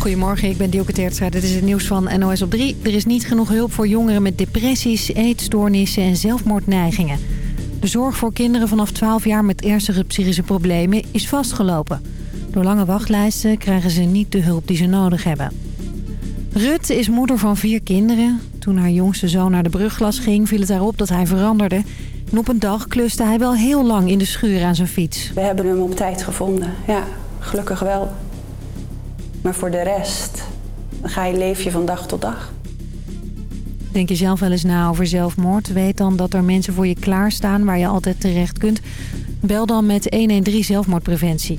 Goedemorgen, ik ben Dielke Teertstra. Dit is het nieuws van NOS op 3. Er is niet genoeg hulp voor jongeren met depressies, eetstoornissen en zelfmoordneigingen. De zorg voor kinderen vanaf 12 jaar met ernstige psychische problemen is vastgelopen. Door lange wachtlijsten krijgen ze niet de hulp die ze nodig hebben. Rut is moeder van vier kinderen. Toen haar jongste zoon naar de brugglas ging, viel het daarop dat hij veranderde. En op een dag kluste hij wel heel lang in de schuur aan zijn fiets. We hebben hem op tijd gevonden. Ja, gelukkig wel. Maar voor de rest ga je leef je van dag tot dag. Denk je zelf wel eens na over zelfmoord? Weet dan dat er mensen voor je klaarstaan waar je altijd terecht kunt. Bel dan met 113 zelfmoordpreventie.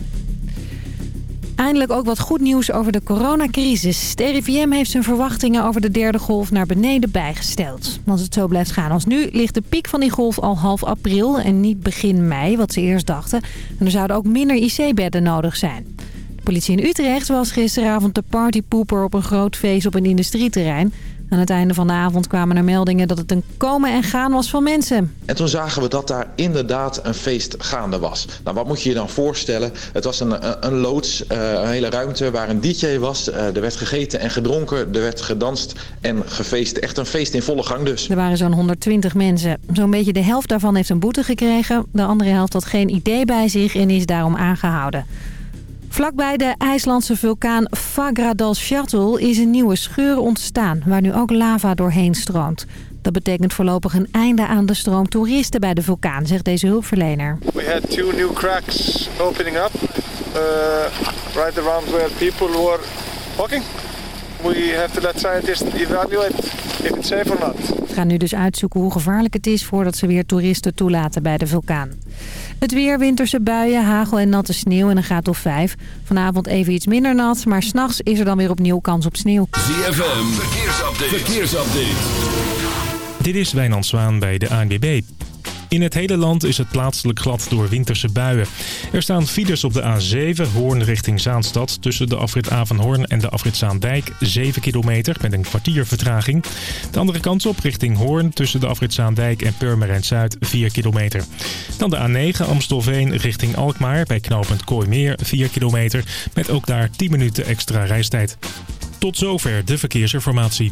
Eindelijk ook wat goed nieuws over de coronacrisis. Het RIVM heeft zijn verwachtingen over de derde golf naar beneden bijgesteld. Als het zo blijft gaan als nu, ligt de piek van die golf al half april en niet begin mei, wat ze eerst dachten. En er zouden ook minder IC-bedden nodig zijn. Politie in Utrecht was gisteravond de partypooper op een groot feest op een industrieterrein. Aan het einde van de avond kwamen er meldingen dat het een komen en gaan was van mensen. En toen zagen we dat daar inderdaad een feest gaande was. Nou, wat moet je je dan voorstellen? Het was een, een loods, eh, een hele ruimte waar een DJ was. Eh, er werd gegeten en gedronken, er werd gedanst en gefeest. Echt een feest in volle gang dus. Er waren zo'n 120 mensen. Zo'n beetje de helft daarvan heeft een boete gekregen. De andere helft had geen idee bij zich en is daarom aangehouden. Vlakbij de IJslandse vulkaan Fagradalsfjall is een nieuwe scheur ontstaan... waar nu ook lava doorheen stroomt. Dat betekent voorlopig een einde aan de stroom toeristen bij de vulkaan, zegt deze hulpverlener. We had two new cracks opening up, uh, right around where people were walking. We have to let scientists evaluate if it's safe or not. We gaan nu dus uitzoeken hoe gevaarlijk het is voordat ze weer toeristen toelaten bij de vulkaan. Het weer, winterse buien, hagel en natte sneeuw en een graad of 5. Vanavond even iets minder nat, maar s'nachts is er dan weer opnieuw kans op sneeuw. ZFM, verkeersupdate. verkeersupdate. Dit is Wijnand Zwaan bij de ANWB. In het hele land is het plaatselijk glad door winterse buien. Er staan files op de A7, Hoorn richting Zaanstad... tussen de afrit Avanhoorn en de afrit Zaandijk, 7 kilometer met een kwartier vertraging. De andere kant op richting Hoorn tussen de afrit Zaandijk en Purmerend Zuid, 4 kilometer. Dan de A9 Amstelveen richting Alkmaar bij knooppunt Kooimeer, 4 kilometer... met ook daar 10 minuten extra reistijd. Tot zover de verkeersinformatie.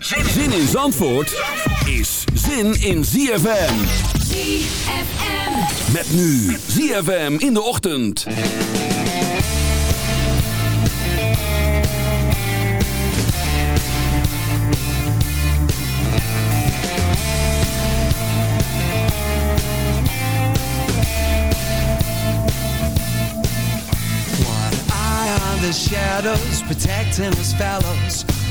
Zin in Zandvoort is zin in ZFM. ZFM. Met nu ZFM in de ochtend. One eye on the shadows, protecting his fellows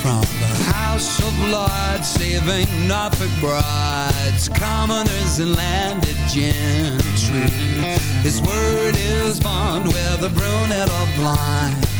from the house of lords saving Norfolk brides, commoners and landed gentry. His word is bond, whether brunette or blind.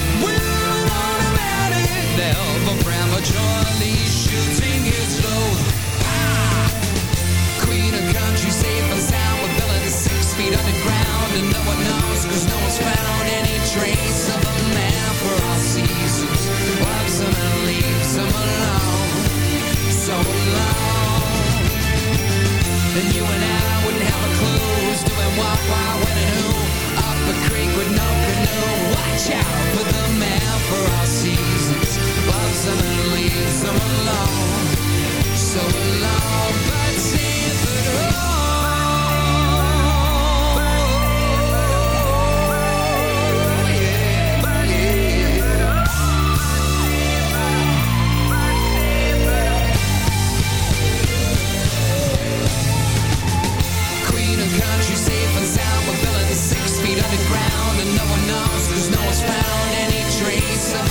never prematurely shooting his load. Ah! Queen of country, safe and sound, with villains six feet underground, and no one knows, cause no one's found any trace of a man for all seasons. Loves him and leaves him alone, so alone. And you and I wouldn't have a clue who's doing what, why, when, and who. Up a creek with no canoe, watch out for the man for all seasons loves them and leaves them alone. So alone, but safe at home. country safe and sound We're six feet underground And no one knows no one's found any trace of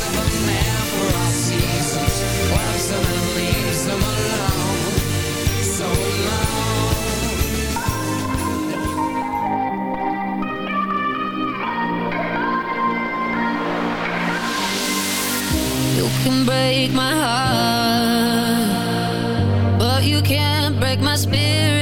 can break my heart, but you can't break my spirit,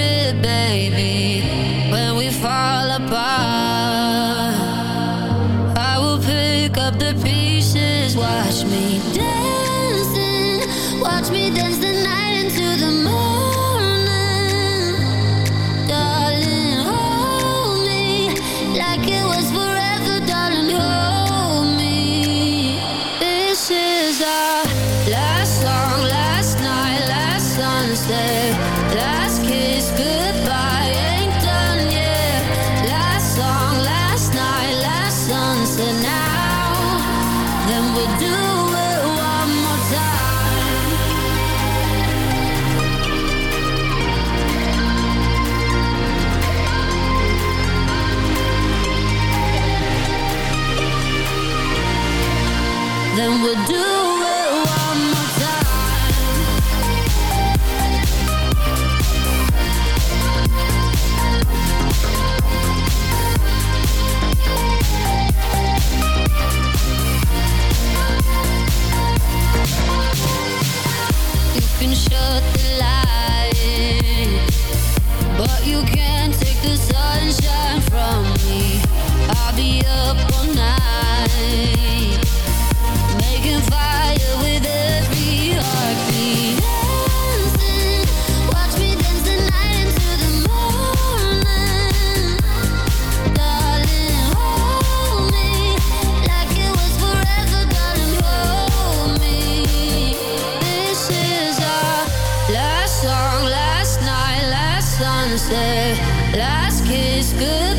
sunset, last kiss, goodbye,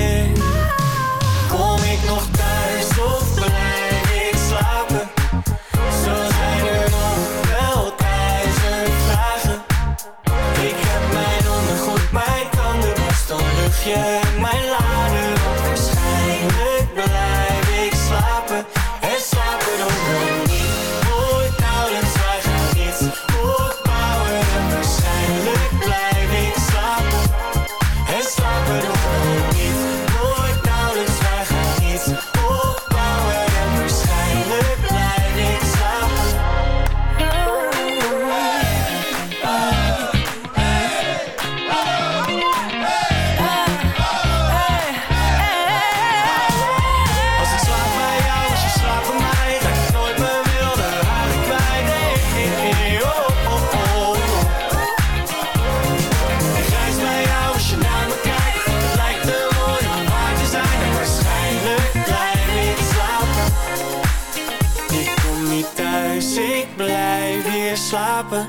niet thuis, ik blijf hier slapen.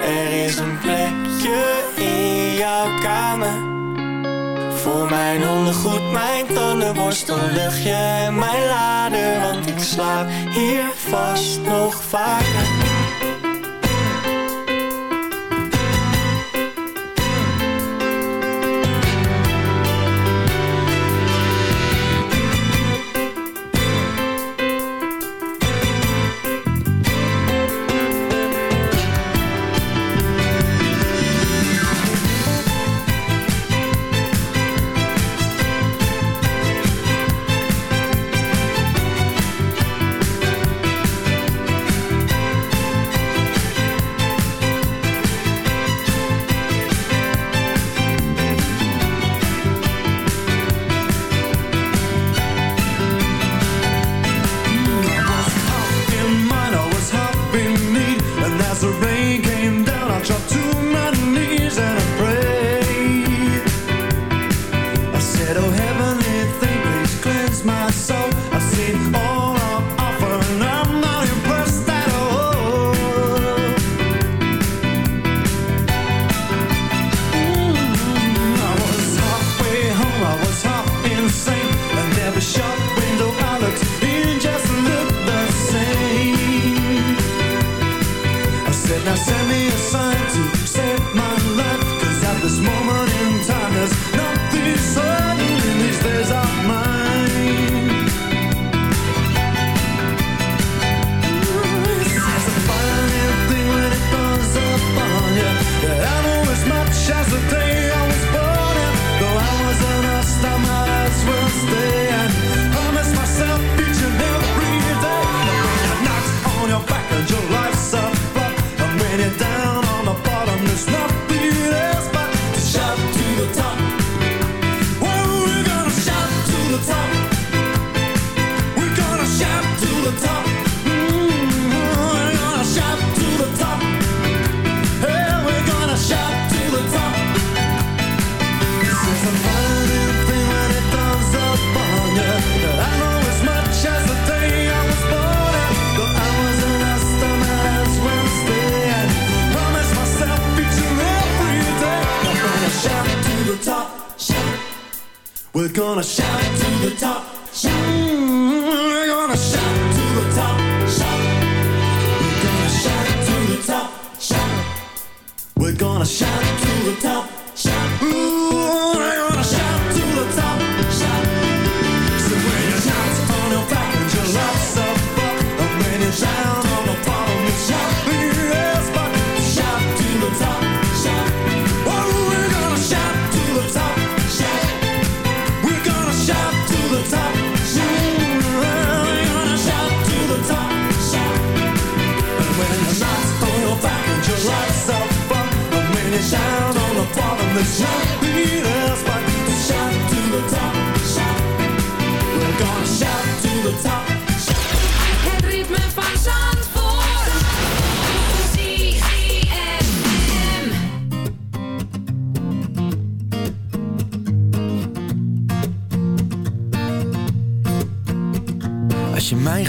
Er is een plekje in jouw kamer. Voor mijn ondergoed, mijn tandenborstel, luchtje en mijn lader. Want ik slaap hier vast nog vaker. We're gonna shout it to the top. the top.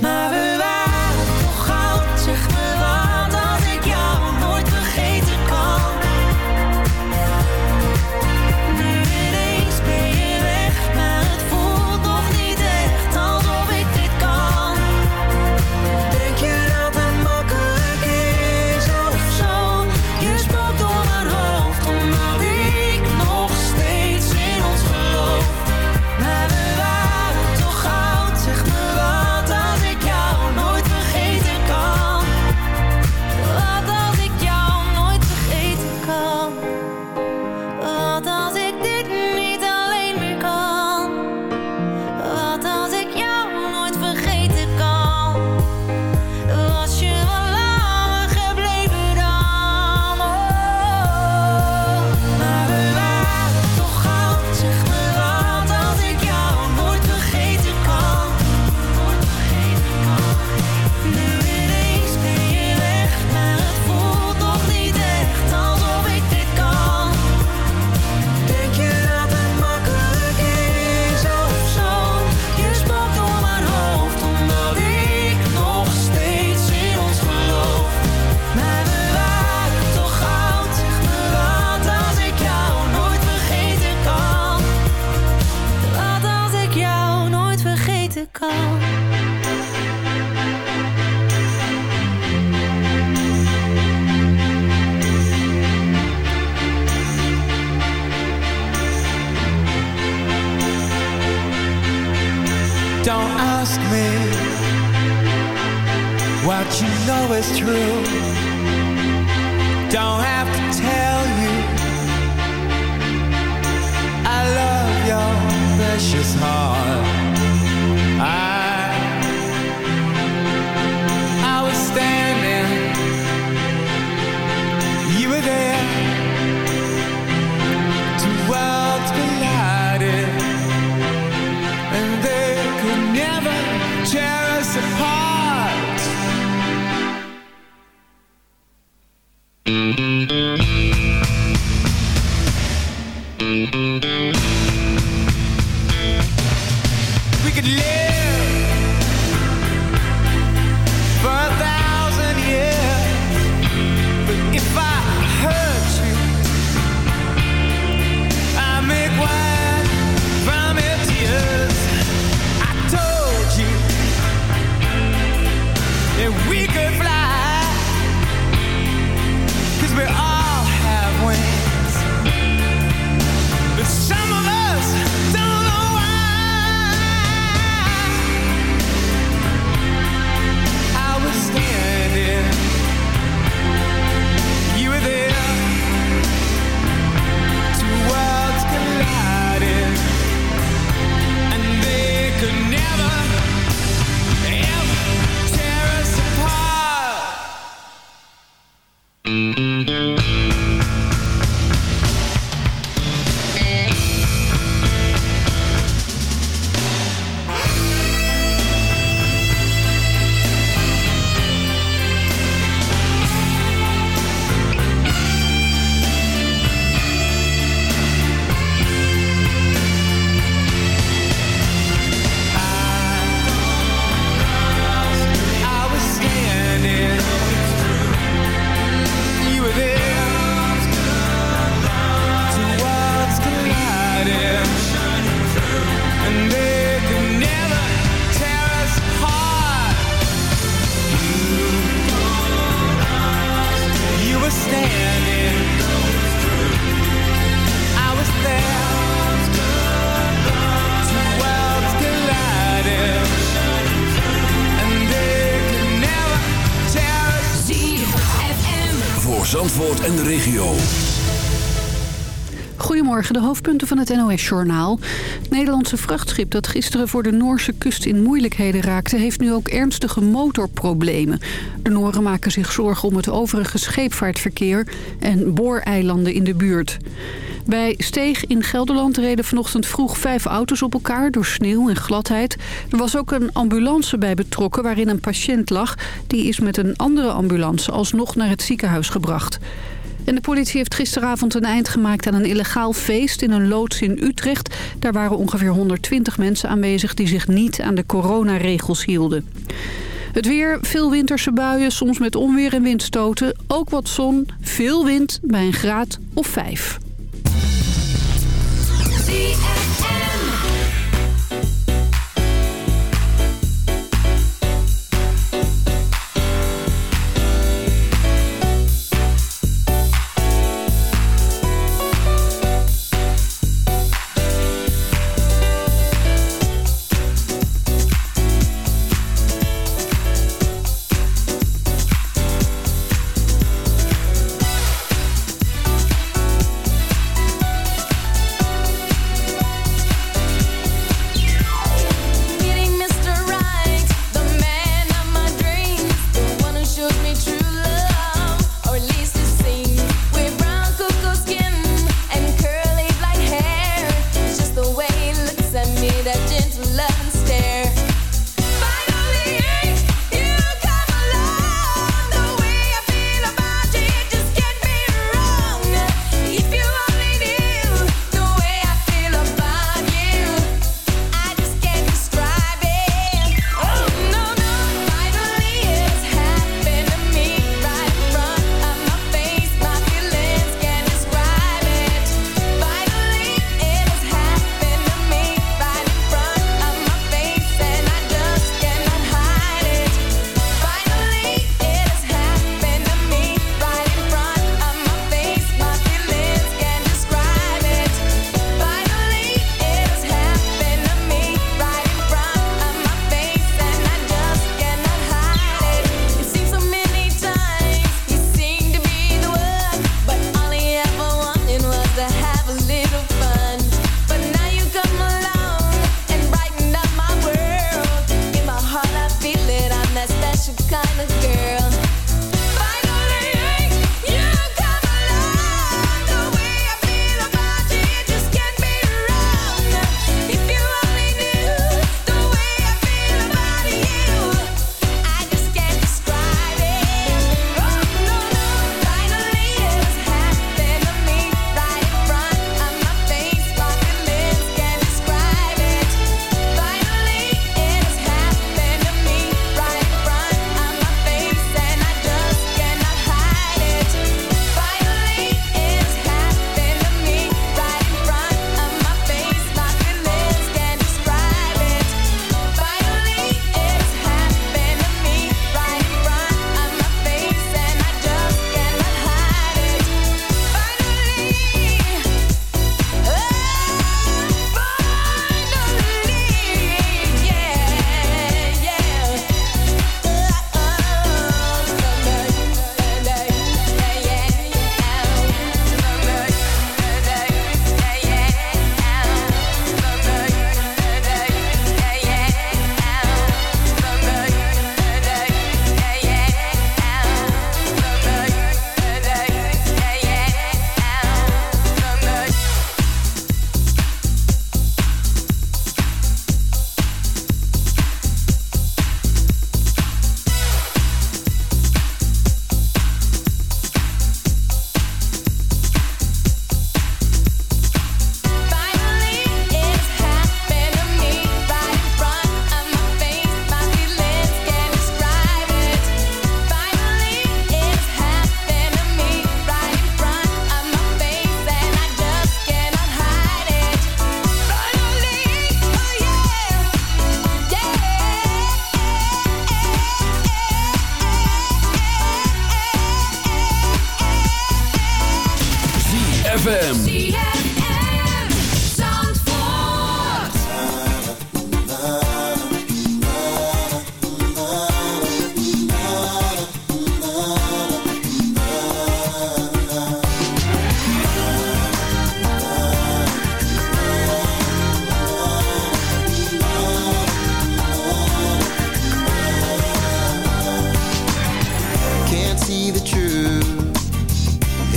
Maar we De hoofdpunten van het NOS-journaal. Het Nederlandse vrachtschip dat gisteren voor de Noorse kust in moeilijkheden raakte... heeft nu ook ernstige motorproblemen. De Nooren maken zich zorgen om het overige scheepvaartverkeer... en booreilanden in de buurt. Bij Steeg in Gelderland reden vanochtend vroeg vijf auto's op elkaar... door sneeuw en gladheid. Er was ook een ambulance bij betrokken waarin een patiënt lag. Die is met een andere ambulance alsnog naar het ziekenhuis gebracht. En de politie heeft gisteravond een eind gemaakt aan een illegaal feest in een loods in Utrecht. Daar waren ongeveer 120 mensen aanwezig die zich niet aan de coronaregels hielden. Het weer, veel winterse buien, soms met onweer en windstoten. Ook wat zon, veel wind bij een graad of vijf.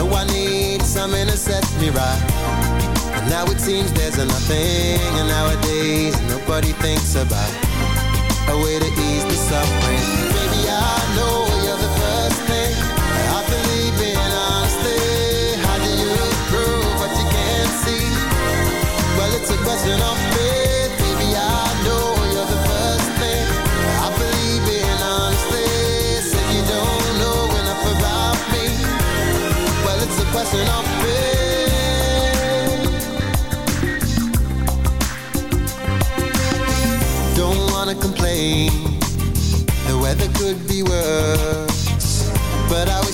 Know I need something to set me right. And now it seems there's nothing. And nowadays, nobody thinks about a way to ease the suffering.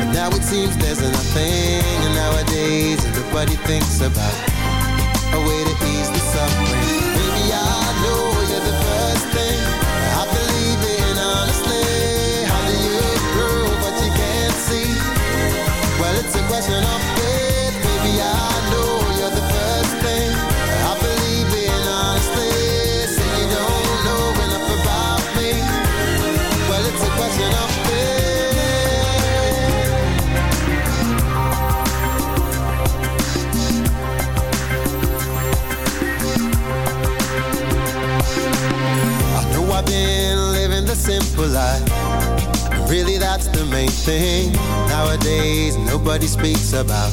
But now it seems there's nothing. And nowadays, everybody thinks about a way to ease speaks about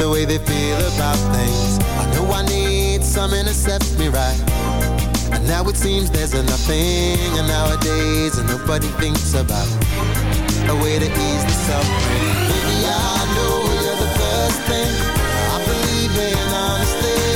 the way they feel about things. I know I need something to set me right. And now it seems there's nothing. And nowadays, nobody thinks about a way to ease the suffering. Baby, I know you're the first thing I believe in honestly.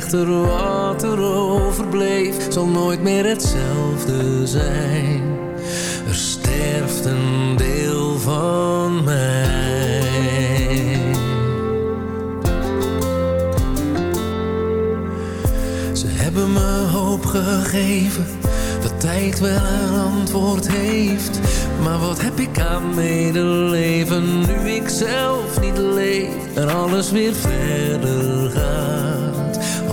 Echter wat er overbleef zal nooit meer hetzelfde zijn. Er sterft een deel van mij. Ze hebben me hoop gegeven dat tijd wel een antwoord heeft. Maar wat heb ik aan medeleven nu ik zelf niet leef en alles weer verder gaat.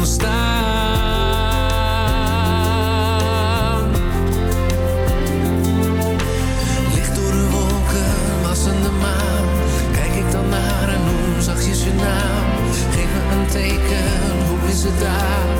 Blijf heel even staan. Licht door de wolken, wassende maan. Kijk ik dan naar en noem zachtjes je naam. Geef me een teken, hoe is het daar?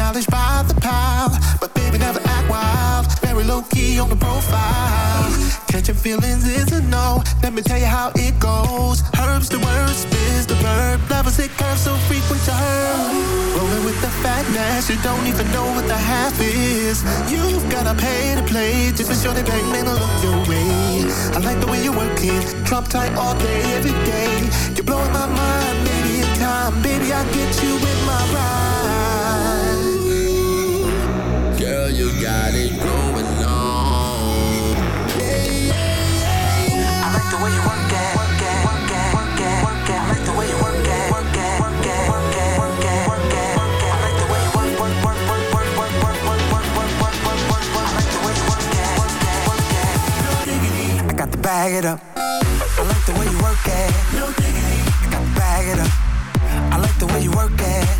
knowledge by the pile. But baby never act wild, very low key on the profile. Catching feelings is a no. Let me tell you how it goes. Herbs the word, spins the verb. Levels it curves so frequent to her. Rolling with the fatness, you don't even know what the half is. You've gotta pay to play just to show the bang man look your way. I like the way you work it, drop tight all day, every day. You're blowing my mind, baby. In time, baby, I get you in my ride. Got it going on. I like the way you work it. No diggity. I got to bag it up. I like the way you work it. No diggity. I got to bag it up. I like the way you work it.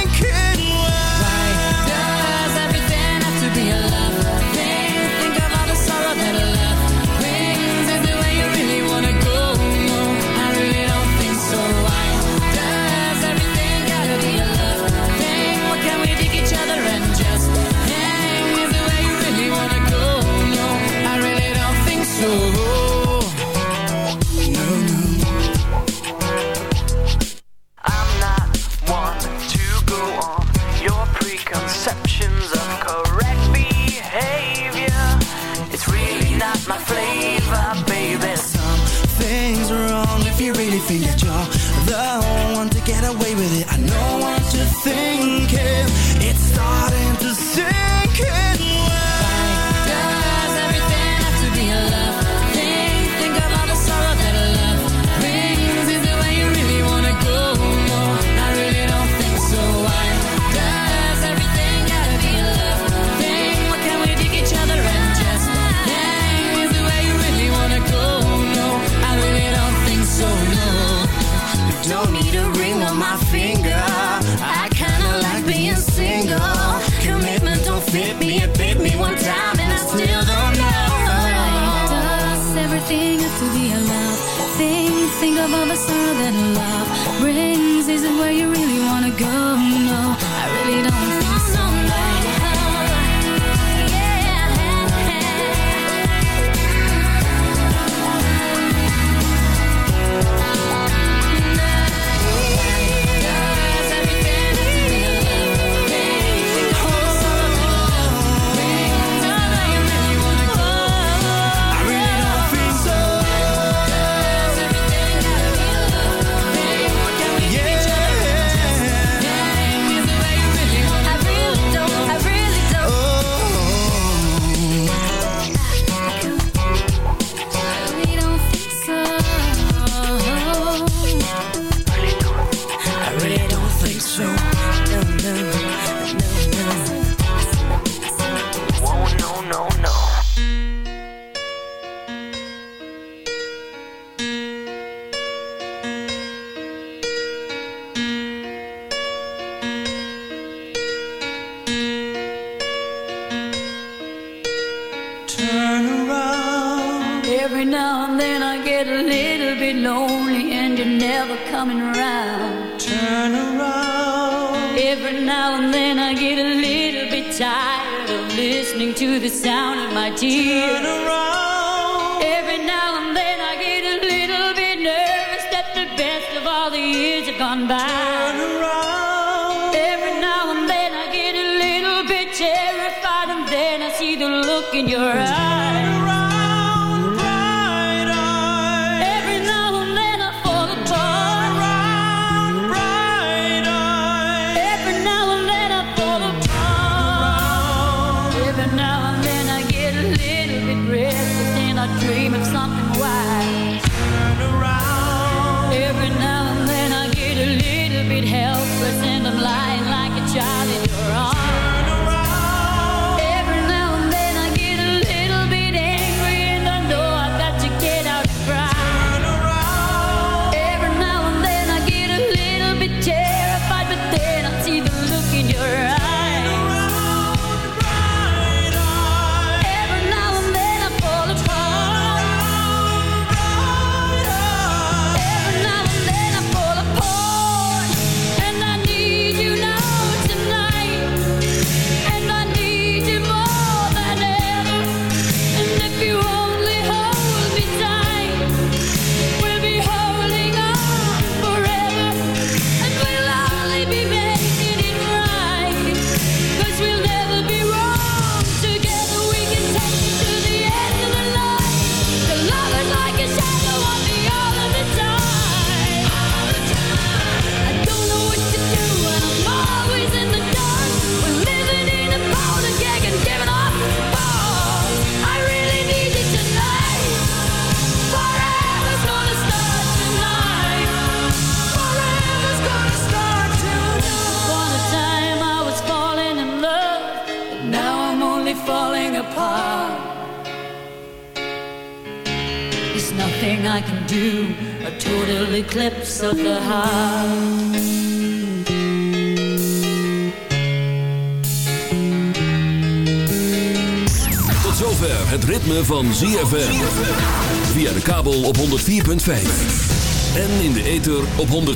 go